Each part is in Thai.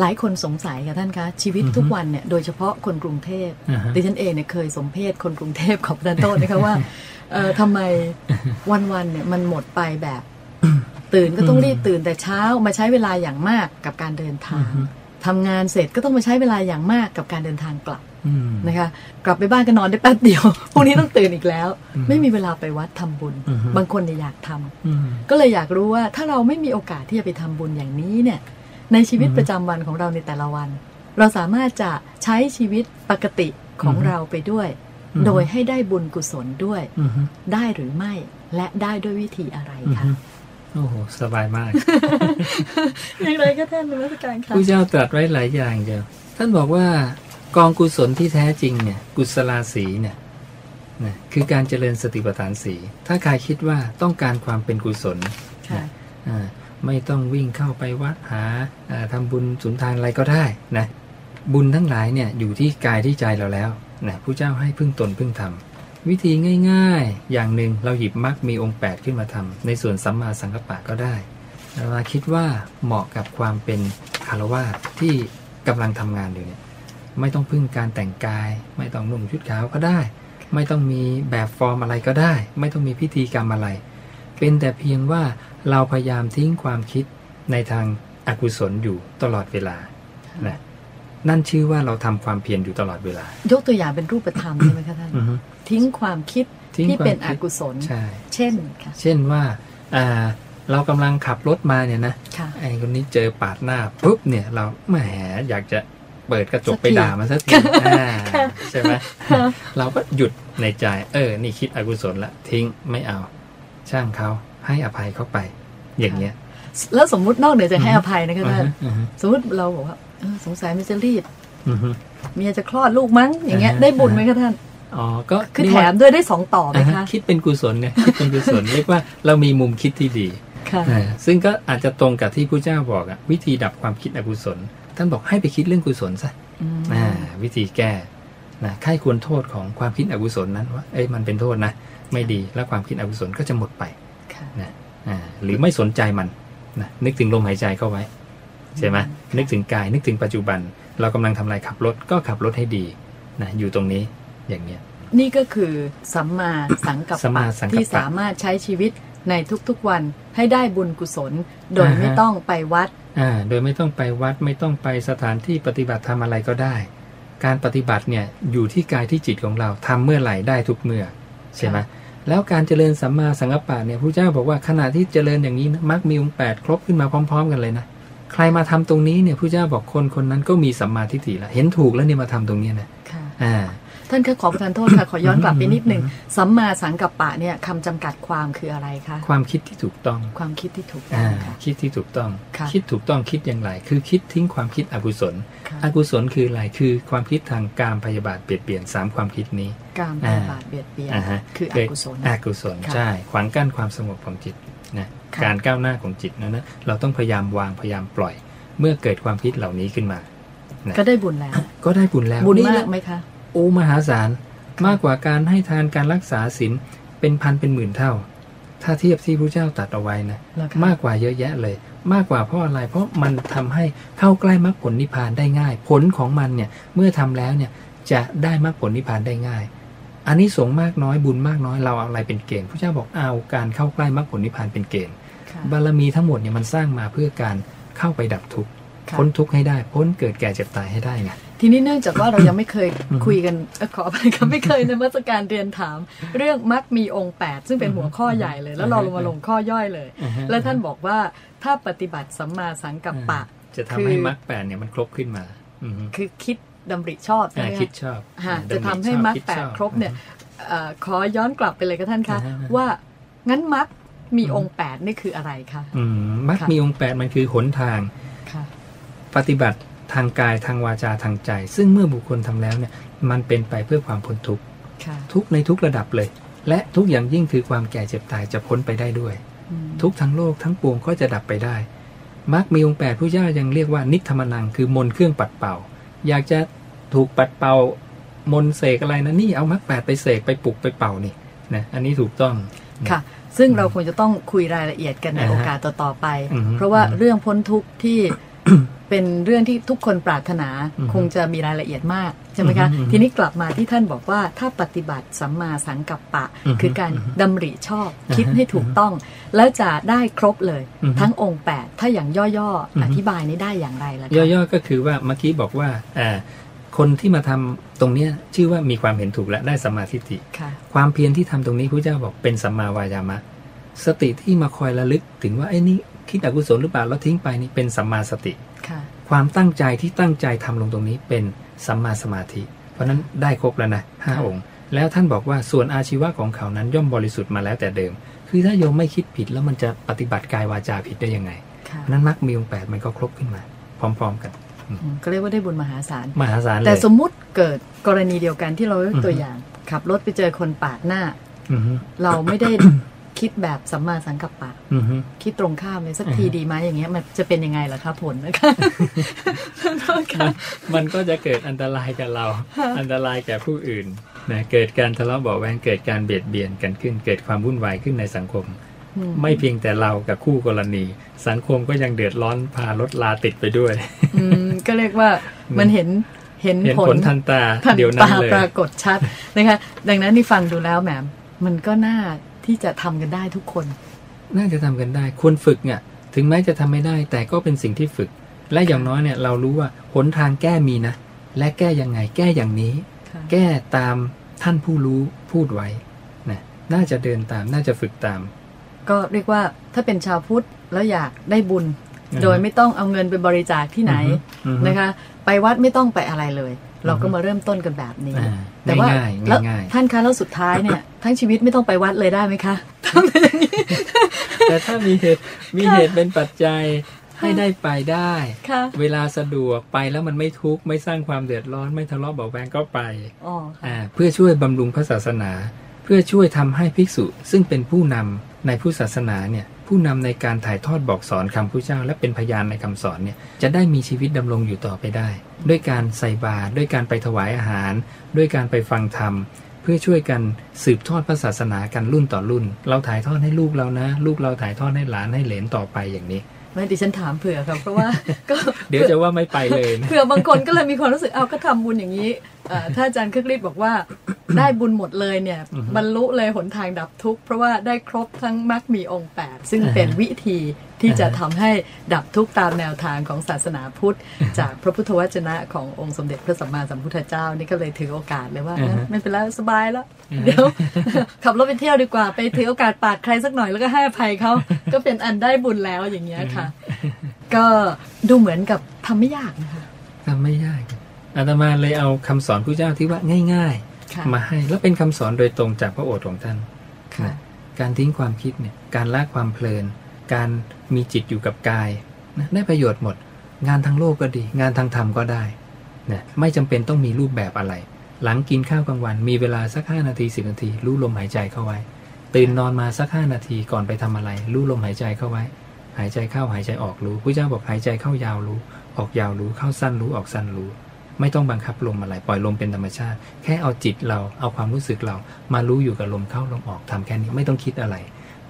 หลายคนสงสัยค่ะท่านคะชีวิตทุกวันเนี่ยโดยเฉพาะคนกรุงเทพอ่าฮะดิฉันเองเนี่ยเคยสมเพศคนกรุงเทพของอาจารย์โต้นะคะว่าเอ่อทำไมวันๆเนี่ยมันหมดไปแบบตื่นก็ต้องรีบตื่นแต่เช้ามาใช้เวลาอย่างมากกับการเดินทางทำงานเสร็จก็ต้องมาใช้เวลาอย่างมากกับการเดินทางกลับอืมนะคะกลับไปบ้านก็นอนได้แป๊บเดียวพรุ่งนี้ต้องตื่นอีกแล้วอืมไม่มีเวลาไปวัดทำบุญอือฮึบางคนเนี่ยอยากทำอืมก็เลยอยากรู้ว่าถ้าเราไม่มีโอกาสที่จะไปทำบุญอย่างนี้เนี่ย ในชีวิตอืมประจำวันของเราในแต่ละวัน เราสามารถจะใช้ชีวิตปกติของอืมเราไปด้วยอืมโดยให้ได้บุญกุศลด้วยอืมได้หรือไม่และได้ด้วยวิธีอะไรอืมคะโอ้โห สบายมาก อย่างไรก็ท่านนมัสการค่ะผู้เจ้าตรัสไว้หลายอย่างเดียวท่านบอกว่ากองกุศลที่แท้จริงเนี่ย กุศลาสีเนี่ยนะคือการเจริญสติปัฏฐานสี ถ้าใครคิดว่าต้องการความเป็นกุศลค่ะอ่า ไม่ต้องวิ่งเข้าไปวัดหาอ่าทำบุญสุนทานอะไรก็ได้นะบุญทั้งหลายเนี่ยอยู่ที่กายที่ใจเราแล้วนะผู้เจ้าให้พึ่งตนพึ่งธรรมวิธีง่ายๆ อย่างหนึ่งเราหยิบมรรคมีองค์ 8 ขึ้นมาทำในส่วนสัมมาสังกัปปะก็ได้เราคิดว่าเหมาะกับความเป็นคารวะที่กำลังทำงานอยู่เนี่ยไม่ต้องพึ่งการแต่งกาย ไม่ต้องนุ่งชุดขาวก็ได้ ไม่ต้องมีแบบฟอร์มอะไรก็ได้ ไม่ต้องมีพิธีกรรมอะไร เป็นแต่เพียงว่า เราพยายามทิ้งความคิดในทางอากุศลอยู่ตลอดเวลานะนั่นชื่อว่าเราทำความเพียรอยู่ตลอดเวลา ยกตัวอย่างเป็นรูปธรรมใช่ไหมคะท่านอือฮึทิ้งความคิดทิ้งที่ความเป็นคิอดกุศลใช่เช่นค่ะเช่นว่าอ่าเรากำลังขับรถมาเนี่ยนะค่ะไอ้คนนี้เจอปาดหน้าปุ๊บเนี่ยเราแหมอยากจะเปิดกระจกสักทีไปด่ามันสักทีอ่าใช่ไหมเราก็หยุดในใจ เออ นี่คิดอกุศลละทิ้งไม่เอา ช่างเขา ให้อภัยเขาไป อย่างเงี้ย แล้วสมมุตินอกเหนือจากให้อภัยนะคะอือท่านฮึอือฮึสมมติเราบอกว่าเออสงสัยมันจะรีบอือฮึเมียจะคลอดลูกมั้งอย่างเงี้ยอ่าฮะได้บุญไหมคะท่านอ๋อก็คือเรียแถกว่ามด้วยได้สองต่อไหมอ่าฮะคะคิดเป็นกุศลเนี่ยคิดเป็นกุศลเรียกว่าเรามีมุมคิดที่ดีค่ะอ่าซึ่งก็อาจจะตรงกับที่พระเจ้าบอกอะวิธีดับความคิดอกุศล ท่านบอกให้ไปคิดเรื่องกุศลซะอืมอ่าวิธีแก้นะใครควรโทษของความคิดอกุศลนั้นว่าเอ้ยมันเป็นโทษนะ ไม่ดีแล้วความคิดอกุศลก็จะหมดไปค่ะ นะอ่าหรือไม่สนใจมันนะนึกถึงลมหายใจเข้าไว้ใช่ไหมนึกถึงกายนึกถึงปัจจุบัน เรากำลังทำอะไรขับรถก็ขับรถให้ดีนะอยู่ตรงนี้อย่างเนี้ยนี่ก็คือสัมมาสังกัปสัมปะมาสังกัปปะที่สามารถใช้ชีวิตในทุกๆวันให้ได้บุญกุศล โดยอ่าฮะไม่ต้องไปวัดอ่าโดยไม่ต้องไปวัดไม่ต้องไปสถานที่ปฏิบัติทำอะไรก็ได้ การปฏิบัติเนี่ยอยู่ที่กายที่จิตของเราทำเมื่อไหร่ได้ทุกเมื่อใช่ไหม แล้วการเจริญสัมมาสังกัปปะเนี่ยพระเจ้าบอกว่าขณะที่เจริญอย่างนี้นะมักมีองค์แปดครบขึ้นมาพร้อม ๆ กันเลยนะใครมาทำตรงนี้เนี่ยพระเจ้าบอกคนคนนั้นก็มีสัมมาทิฏฐิละเห็นถูกแล้วเนี่ยมาทำตรงเนี้ยนะค่ะอ่า ท่านคะขอประทานโทษค่ะขอย้อนกลับไปนิดหนึ่งสัมมาสังกัปปะเนี่ยคำจำกัดความคืออะไรคะความคิดที่ถูกต้อง ความคิดที่ถูกต้ออ่างค่ะคิดที่ถูกต้องค่ะคิดถูกต้องคิดอย่างไร คือคิดทิ้งความคิดอกุศลค่ะอกุศลคืออะไรคือความคิดทางการพยาบาทเปลี่ยนเปลี่ยนสามความคิดนี้การพยาบาทเบียดเบียนอ่าฮะคืออกุศลอกุศลค่ะใช่ขวางกั้นความสงบของจิตนะค่ะการก้าวหน้าของจิตนะนะเราต้องพยายามวางพยายามปล่อย เมื่อเกิดความคิดเหล่านี้ขึ้นมา ก็ได้บุญแล้ว ก็ได้บุญแล้วบุญนี่มาแหกละไหมคะ โอ้มหาศาลมากกว่าการให้ทานการรักษาศีลเป็นพันเป็นหมื่นเท่า ถ้าเทียบที่พระเจ้าตรัดเอาไว้นะเหรอคะมากกว่าเยอะแยะเลย มากกว่าเพราะอะไร เพราะมันทำให้เข้าใกล้มรรคผลนิพพานได้ง่าย ผลของมันเนี่ยเมื่อทำแล้วเนี่ยจะได้มรรคผลนิพพานได้ง่ายอันนี้สงส์มากน้อยบุญมากน้อยเราเอาอะไรเป็นเกณฑ์พระเจ้าบอกเอาการเข้าใกล้มรรคผลนิพพานเป็นเกณฑ์ค่ะบารมีทั้งหมดเนี่ยมันสร้างมาเพื่อการเข้าไปดับทุกข์ค่ะพ้นทุกข์ให้ได้ พ้นเกิดแก่เจ็บตายให้ได้ไง ทีนี้เนื่องจากว่าเรายังไม่เคยอือฮึคุยกันเอ่อขออภัยครับไม่เคยในมัสการเรียนถาม เรื่องมักมีองค์ 8 ซึ่งเป็นหัวข้อใหญ่เลย แล้วเราลงมาลงข้อย่อยเลย และท่านบอกว่าถ้าปฏิบัติสัมมาสังกัปปะ จะทำคือให้มรรคแปดเนี่ยมันครบขึ้นมาอือฮึคือคิดดำริชอบใช่อ่าไหมคิดคะชอบฮะดำริจะทำให้ชอบมรรคคิดแปดชอบครบเนี่ยเอ่อขอย้อนกลับไปเลยค่ะท่านคะอ่าฮะว่างั้นมรรคมีองค์8นี่คืออะไรคะอืมมรรคค่ะมีองค์แปดมันคือหนทางค่ะปฏิบัติ ทางกายทางวาจาทางใจ ซึ่งเมื่อบุคคลทำแล้วเนี่ยมันเป็นไปเพื่อความพ้นทุกข์ค่ะทุกข์ในทุกระดับเลย และทุกอย่างยิ่งคือความแก่เจ็บตายจะพ้นไปได้ด้วยอืมทุกข์ทั้งโลกทั้งปวงก็จะดับไปได้มรรคมีองค์แปดผู้เจ้ายังเรียกว่านิธรรมนังคือมนต์เครื่องปัดเป่า อยากจะถูกปัดเป่ามนต์เสกอะไรนะนี่เอามรรคแปดไปเสกไปปลุกไปเป่านี่นะอันนี้ถูกต้องค่ะ ซึ่งเราควรจะต้องคุยรายละเอียดกันในอ่าฮะโอกาสต่อๆไปอือฮึเพราะว่าอือฮึเรื่องพ้นทุกข์ที่ เป็นเป็นเรื่องที่ทุกคนปรารถนาอืมคงจะมีรายละเอียดมากใช่ไหมคะอืมอืมทีนี้กลับมาที่ท่านบอกว่าถ้าปฏิบัติสัมมาสังกัปปะอืมคือการอืมดำริชอบอ่าฮะคิดให้ถูกต้อง แล้วจะได้ครบเลยอืมทั้งองค์ 8 ถ้าอย่างย่ออืมๆอธิบายนี้ได้อย่างไรล่ะคะย่อๆก็คือว่าเมื่อกี้บอกว่าอ่าคนที่มาทำตรงเนี้ยชื่อว่ามีความเห็นถูกและได้สัมมาทิฏฐิค่ะความเพียรที่ทำตรงนี้พระเจ้าบอกเป็นสัมมาวายามะ สติที่มาคอยระลึกถึงว่าไอ้นี่ คิดอกุศลหรือเปล่าแล้วทิ้งไปนี่เป็นสัมมาสติค่ะความตั้งใจที่ตั้งใจทำลงตรงนี้เป็นสัมมาสมาธิ เพราะฉะนั้นได้ครบแล้วนะห้าค่ะองค์ แล้วท่านบอกว่าส่วนอาชีวะของเขานั้นย่อมบริสุทธิ์มาแล้วแต่เดิม คือถ้าโยมไม่คิดผิดแล้วมันจะปฏิบัติกายวาจาผิดได้ยังไงค่ะเพราะฉะนั้นมรรคมีองค์แปดมันก็ครบขึ้นมา พร้อม ๆ กันอืมก็เรียกว่าได้บุญมหาศาลมหาศาลเลยแต่สมมุติเกิดกรณีเดียวกันที่เรายกตัวอือฮึอย่าง ขับรถไปเจอคนปาดหน้าอือฮึเราไม่ได้ คิดแบบสัมมาสังกัปปะอือฮึคิดตรงข้ามเลยสักอือฮึทีดีไหมอย่างเงี้ยมันจะเป็นยังไงล่ะคะผลนะคะโทษค่ะมันก็จะเกิดอันตรายกับเรา อันตรายแก่ผู้อื่นนะเกิดการทะเลาะเบาะแวงเกิดการเบียดเบียนกันขึ้น เกิดความวุ่นวายขึ้นในสังคมอืมไม่เพียงแต่เรากับคู่กรณี สังคมก็ยังเดือดร้อนพารถลาติดไปด้วยอืมก็เรียกว่ามันเห็นเห็นเห็นผผลลทันตาทันเดี๋ยวนั้ตานเลยปรากฏชัดนะคะ ดังนั้นนี่ฟังดูแล้วแหมมันก็น่า ที่จะทำกันได้ทุกคน น่าจะทำกันได้ควรฝึกเนี่ยถึงแม้จะทำไม่ได้ แต่ก็เป็นสิ่งที่ฝึก และอย่างน้อยเนี่ยเรารู้ว่าหนทางแก้มีนะ และแก้ยังไงแก้อย่างนี้ค่ะแก้ตามท่านผู้รู้พูดไว้นะน่าจะเดินตามน่าจะฝึกตาม ก็เรียกว่าถ้าเป็นชาวพุทธแล้วอยากได้บุญอ่าฮะ โดยไม่ต้องเอาเงินไปบริจาคที่ไหนอือฮึนะคะ ไปวัดไม่ต้องไปอะไรเลย เราก็มาเริ่มต้นกันแบบนี้อ่าแต่ว่าง่ายๆแล้วง่ายๆท่านคะแล้วสุดท้ายเนี่ยทั้งชีวิตไม่ต้องไปวัดเลยได้ไหมคะแต่ถ้ามีเหตุมีเหตุเป็นปัจจัยให้ได้ไปได้ค่ะเวลาสะดวกไปแล้วมันไม่ทุกข์ไม่สร้างความเดือดร้อนไม่ทะเลาะเบาะแวงก็ไปอ๋อค่ะอ่าเพื่อช่วยบำรุงพระศาสนา เพื่อช่วยทำให้ภิกษุซึ่งเป็นผู้นำในผู้ศาสนาเนี่ย ผู้นำในการถ่ายทอดบอกสอนคำพุทธเจ้า และเป็นพยานในคำสอนเนี่ยจะได้มีชีวิตดำรงอยู่ต่อไปได้ ด้วยการใส่บาตรด้วยการไปถวายอาหาร ด้วยการไปฟังธรรมเพื่อช่วยกันสืบทอดพระศาสนากันรุ่นต่อรุ่น เราถ่ายทอดให้ลูกเรานะ ลูกเราถ่ายทอดให้หลานให้เหลนต่อไปอย่างนี้ไม่ดิฉันถามเผื่อครับเพราะว่าก็เดี๋ยวจะว่าไม่ไปเลยนะเผื่อบางคนก็เลยมีความรู้สึกเอาก็ทำบุญอย่างนี้เอ่อ ถ้าอาจารย์คึกฤทธิ์บอกว่าได้บุญหมดเลยเนี่ยอือฮึบรรลุเลยหนทางดับทุกข์เพราะว่าได้ครบทั้งมรรคมีองค์แปดซึ่งเป็นวิธีที่จะทำให้ดับทุกข์ตามแนวทางของศาสนาพุทธ จากพระพุทธวจนะขององค์สมเด็จพระสัมมาสัมพุทธเจ้านี่ก็เลยถือโอกาสเลยว่าอือฮะเอ้ยไม่เป็นไรสบายแล้วเดี๋ยวขับรถไปเที่ยวดีกว่าไปถือโอกาสปาดใครสักหน่อยแล้วก็ให้อภัยเขาก็เป็นอันได้บุญแล้วอย่างเงี้ยค่ะ ก็ดูเหมือนกับทำไม่ยากนะคะทำไม่ยาก อาตมาเลยเอาคำสอนพระเจ้าที่ว่าง่ายค่ะๆมาให้แล้วเป็นคำสอนโดยตรงจากพระโอษฐ์ของท่านค่ะนะการทิ้งความคิดเนี่ยการละความเพลิน การมีจิตอยู่กับกายนะได้ประโยชน์หมด งานทางโลกก็ดี งานทางธรรมก็ได้นะไม่จำเป็นต้องมีรูปแบบอะไร หลังกินข้าวกลางวัน มีเวลาสักห้านาทีสิบนาที รู้ลมหายใจเข้าไว้ ตื่นนอนมาสักห้านาทีก่อนไปทำอะไร รู้ลมหายใจเข้าไว้ หายใจเข้าหายใจออกรู้พระเจ้าบอกหายใจเข้ายาวรู้ ออกยาวรู้เข้าสั้นรู้ออกสั้นรู้ ไม่ต้องบังคับลมอะไรปล่อยลมเป็นธรรมชาติ แค่เอาจิตเราเอาความรู้สึกเรามารู้อยู่กับลมเข้าลมออกทำแค่นี้ไม่ต้องคิดอะไร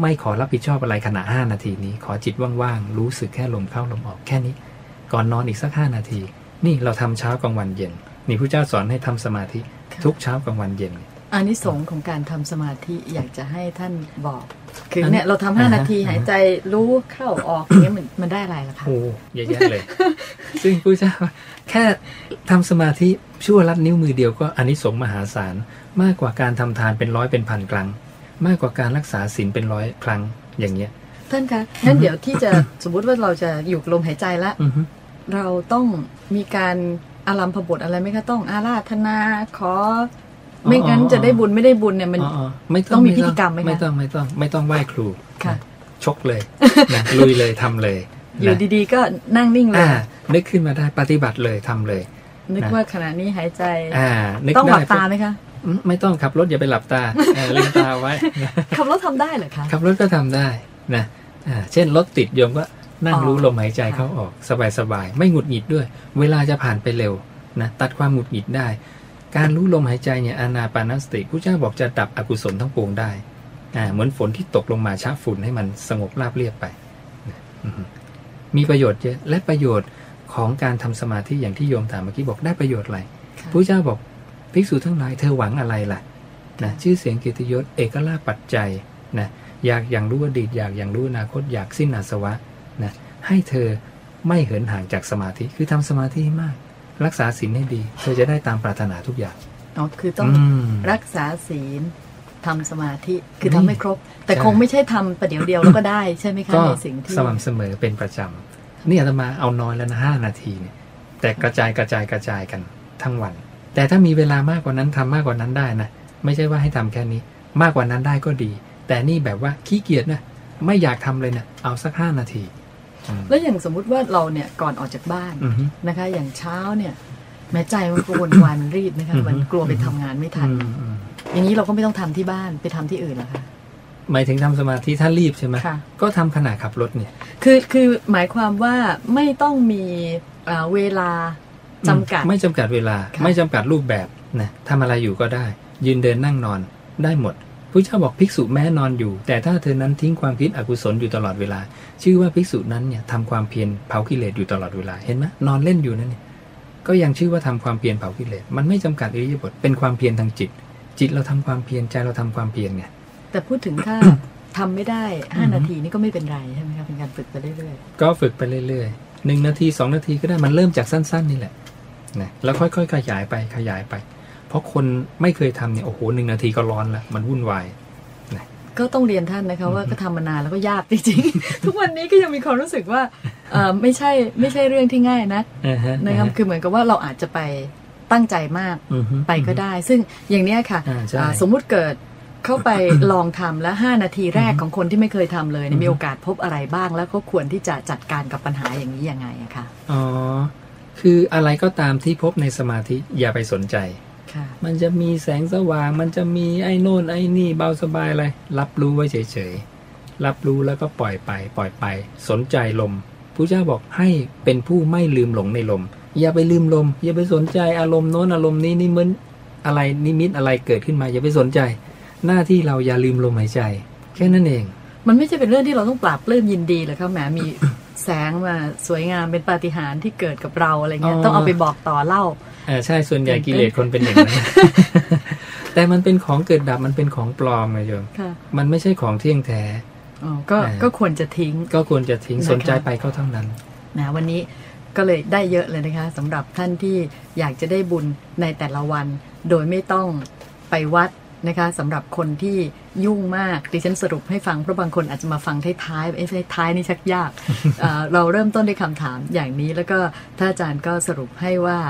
ไม่ขอรับผิดชอบอะไรขณะ 5 นาทีนี้ ขอจิตว่างๆรู้สึกแค่ลมเข้าลมออกแค่นี้ ก่อนนอนอีกสัก 5 นาที นี่เราทำเช้ากลางวันเย็นนี่พระเจ้าสอนให้ทำสมาธิค่ะทุกเช้ากลางวันเย็นอานิสงส์ของการทำสมาธิอยากจะให้ท่านบอก คืออันเนี่ยเราทำห้าอ่าฮะนาทีหายใจรู้เข้าออกอย่างเงี้ยมันมันได้อะไรล่ะคะโอ้เยอะแยะเลย ซึ่งพระเจ้า แค่ทำสมาธิชั่วลัดนิ้วมือเดียวก็อานิสงส์มหาศาลมากกว่าการทำทานเป็นร้อยเป็นพันครั้ง มากกว่าการรักษาศีลเป็นร้อยครั้งอย่างเงี้ยท่านคะงั้นเดี๋ยวที่จะสมมุติว่าเราจะอยู่กับลมหายใจละอือฮึเราต้องมีการอารัมพบทอะไรไหมคะต้องอาราธนาขอไม่งั้นจะได้บุญไม่ได้บุญเนี่ยมันอ๋อๆไม่ต้องต้องมีไพิธีกรรมไหมคะไม่ต้องไม่ต้องไม่ต้องไหว้ครูค่ะนะชกเลยนะลุยเลยทำเลยอยู่นะดีๆก็นั่งนิ่งเลยอ่า นึกขึ้นมาได้ปฏิบัติเลยทำเลย นึกนะว่าขณะนี้หายใจ อ่านึกต้องหได้ลับตาไหมคะอืมไม่ต้องขับรถอย่าไปหลับตาเออลืมตาไว้นะขับรถทำได้เหรอคะขับรถก็ทำได้นะอ่าเช่นรถติดโยมก็นั่งอ๋อรู้ลมหายใจค่ะเข้าออกสบายๆไม่หงุดหงิดด้วย เวลาจะผ่านไปเร็วนะตัดความหงุดหงิดได้ การรู้ลมหายใจเนี่ยอานาปานสติผู้เจ้าบอกจะดับอกุศลทั้งปวงได้อ่าเหมือนฝนที่ตกลงมาชะฝุ่นให้มันสงบราบเรียบไปนะอือฮึมีประโยชน์เยอะและประโยชน์ ของการทำสมาธิอย่างที่โยมถามเมื่อกี้บอกได้ประโยชน์อะไรค่ะพระเจ้าบอกภิกษุทั้งหลายเธอหวังอะไรล่ะนะชื่อเสียงเกียรติยศเอกลาภปัจจัยนะอยากอย่างรู้อดีตอยากอย่างรู้อนาคตอยากสิ้นอาสวะนะให้เธอไม่เหินห่างจากสมาธิคือทำสมาธิให้มาก รักษาศีลให้ดี เธอจะได้ตามปรารถนาทุกอย่างอ๋อคือต้องมรักษาศีลทำสมาธิคือนี่ทำไม่ครบ แต่ใช่คงไม่ใช่ทำประเดี๋ยวเดียวแล้วก็ได้ใช่ไหมคะก็ในสิ่งที่สม่ำเสมอเป็นประจำ นี่อาตมาเอาน้อยแล้วนะห้านาทีเนี่ยแต่กระจายกระจายกระจายกันทั้งวัน แต่ถ้ามีเวลามากกว่านั้นทำมากกว่านั้นได้นะไม่ใช่ว่าให้ทำแค่นี้ มากกว่านั้นได้ก็ดี แต่นี่แบบว่าขี้เกียจนะไม่อยากทำเลยนะเอาสักห้านาทีอืมแล้วอย่างสมมุติว่าเราเนี่ยก่อนออกจากบ้านอือฮึนะคะ อย่างเช้าเนี่ย แม้ใจมันกระวนวายมันรีบนะคะอือฮึมันกลัวไปทำงานไม่ทันอืมอืมอย่างนี้เราก็ไม่ต้องทำที่บ้านไปทำที่อื่นหรอคะ หมายถึงทำสมาธิถ้ารีบใช่ไหมค่ะก็ทำขณะขับรถเนี่ย คือคือหมายความว่าไม่ต้องมีอ่าเวลาจำกัด ไม่จำกัดเวลาค่ะไม่จำกัดรูปแบบนะทำอะไรอยู่ก็ได้ ยืนเดินนั่งนอนได้หมดพระเจ้าบอกภิกษุแม้นอนอยู่ แต่ถ้าเธอนั้นทิ้งความคิดอกุศลอยู่ตลอดเวลา ชื่อว่าภิกษุนั้นเนี่ยทำความเพียรเผากิเลสอยู่ตลอดเวลาเห็นไหมนอนเล่นอยู่นั่นเนี่ยก็ยังชื่อว่าทำความเพียรเผากิเลสมันไม่จำกัดอิริยาบถเป็นความเพียรทางจิต จิตเราทำความเพียรใจเราทำความเพียรไง แต่พูดถึงถ้าทำไม่ได้อือฮึ5นาทีนี่ก็ไม่เป็นไรใช่ไหมคะเป็นการฝึกไปเรื่อยก็ฝึกไปเรื่อยๆหนึ่งนาทีสองนาทีก็ได้มันเริ่มจากสั้น ๆ นี่แหละนะแล้วค่อยๆ ขยายไปขยายไป เพราะคนไม่เคยทำเนี่ยโอ้โหหนึ่งนาทีก็ร้อนละมันวุ่นวายๆก็ต้องเรียนท่านนะคะว่าก็ทำมานานแล้วก็ยากจริงๆ ทุกวันนี้ก็ยังมีความรู้สึกว่าเอ่อไม่ใช่ไม่ใช่เรื่องที่ง่ายนะอ่าฮะนะครับคือเหมือนกับว่าเราอาจจะไปตั้งใจมากอือฮึไปก็ได้ ซึ่งอย่างเนี้ยค่ะอ่าใช่อ่าสมมุติเกิด เข้าไปลองทำแล้ว5นาทีแรกอือฮึของคนที่ไม่เคยทำเลยเนี่ยอือฮึมีโอกาสพบอะไรบ้าง แล้วเขาควรที่จะจัดการกับปัญหาอย่างนี้ยังไงอะคะอ๋อคืออะไรก็ตามที่พบในสมาธิอย่าไปสนใจค่ะมันจะมีแสงสว่าง มันจะมีไอ้โน่นไอ้นี่เบาสบายอะไร รับรู้ไว้เฉยๆ รับรู้แล้วก็ปล่อยไป ปล่อยไป สนใจลมพระเจ้าบอกให้เป็นผู้ไม่ลืมหลงในลม อย่าไปลืมลม อย่าไปสนใจอารมณ์โน้นอารมณ์นี้นี่เหมือนอะไรนิมิตอะไรเกิดขึ้นมา อย่าไปสนใจ หน้าที่เราอย่าลืมลมหายใจ แค่นั้นเอง มันไม่ใช่เป็นเรื่องที่เราต้องปราบปลื้มยินดีเลยครับแหมมีแสงมาสวยงามเป็นปาฏิหาริย์ที่เกิดกับเราอะไรเงี้ยอ๋อต้องเอาไปบอกต่อเล่าอ่าใช่ส่วนใหญ่ตื่นเต้นกิเลสคนเป็นอย่างนั้นแต่มันเป็นของเกิดดับมันเป็นของปลอมไงโยมค่ะมันไม่ใช่ของเที่ยงแท้อ๋อก็อ่าก็ควรจะทิ้ง ก็ควรจะทิ้งนะคะสนใจไปก็เท่านั้นนะวันนี้ก็เลยได้เยอะเลยนะคะสำหรับท่านที่อยากจะได้บุญในแต่ละวัน โดยไม่ต้องไปวัด นะคะสำหรับคนที่ยุ่งมากดิฉันสรุปให้ฟังเพราะบางคนอาจจะมาฟังท้ายๆเอ๊ะท้ายๆนี่ชักยากเอ่อเราเริ่มต้นด้วยคำถามอย่างนี้แล้วก็ท่านอาจารย์ก็สรุปให้ว่า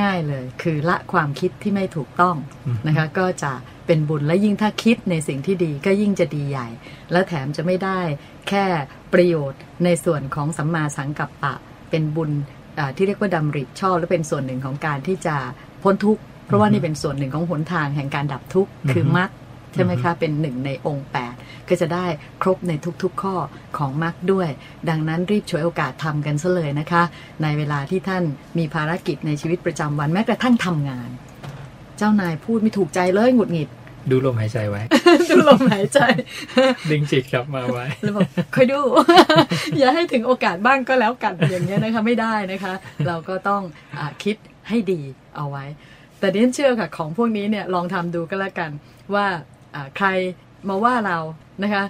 ง่าย ๆ เลย คือละความคิดที่ไม่ถูกต้องอืมนะคะก็จะเป็นบุญและยิ่งถ้าคิดในสิ่งที่ดีก็ยิ่งจะดีใหญ่ และแถมจะไม่ได้แค่ประโยชน์ในส่วนของสัมมาสังกัปปะ เป็นบุญอ่าที่เรียกว่าดำริชอบและเป็นส่วนหนึ่งของการที่จะพ้นทุกข์ เพราะว่านี่เป็นส่วนหนึ่งของหนทางแห่งการดับทุกข์คือมรรคใช่ไหมคะ เป็นหนึ่งในองค์ 8 ก็จะได้ครบในทุกๆข้อของมรรคด้วย ดังนั้นรีบฉวยโอกาสทำกันซะเลยนะคะ ในเวลาที่ท่านมีภารกิจในชีวิตประจำวันแม้กระทั่งทำงาน เจ้านายพูดไม่ถูกใจเลยหงุดหงิดดูลมหายใจไว้ ดูลมหายใจ ดึงจิตกลับมาไว้ แล้วบอกค่อยดู อย่าให้ถึงโอกาสบ้างก็แล้วกันอย่างเงี้ยนะคะ ไม่ได้นะคะ เราก็ต้องอาคิดให้ดีเอาไว้ แต่ดิฉันเชื่อค่ะของพวกนี้เนี่ยลองทำดูก็แล้วกันว่าอ่าใครมาว่าเรานะคะ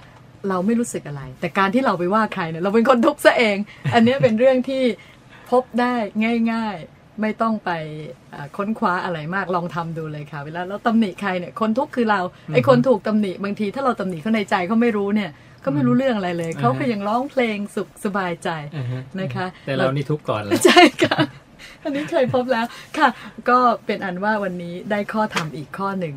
เราไม่รู้สึกอะไร แต่การที่เราไปว่าใครเนี่ยเราเป็นคนทุกข์ซะเอง อันเนี้ยเป็นเรื่องที่พบได้ง่าย ๆ ไม่ต้องไปอ่าค้นคว้าอะไรมากลองทำดูเลยค่ะ เวลาเราตำหนิใครเนี่ยคนทุกข์คือเราไอ้คนถูกตำหนิบางที ถ้าเราตำหนิเขาในใจเขาไม่รู้เนี่ยเขาไม่รู้เรื่องอะไรเลย เขาก็ยังร้องเพลงสุขสบายใจนะคะ แต่เรานี่ทุกข์ก่อนเลยใช่ค่ะ อันนี้เคยพบแล้วค่ะ ก็เป็นอันว่าวันนี้ได้ข้อธรรมอีกข้อหนึ่ง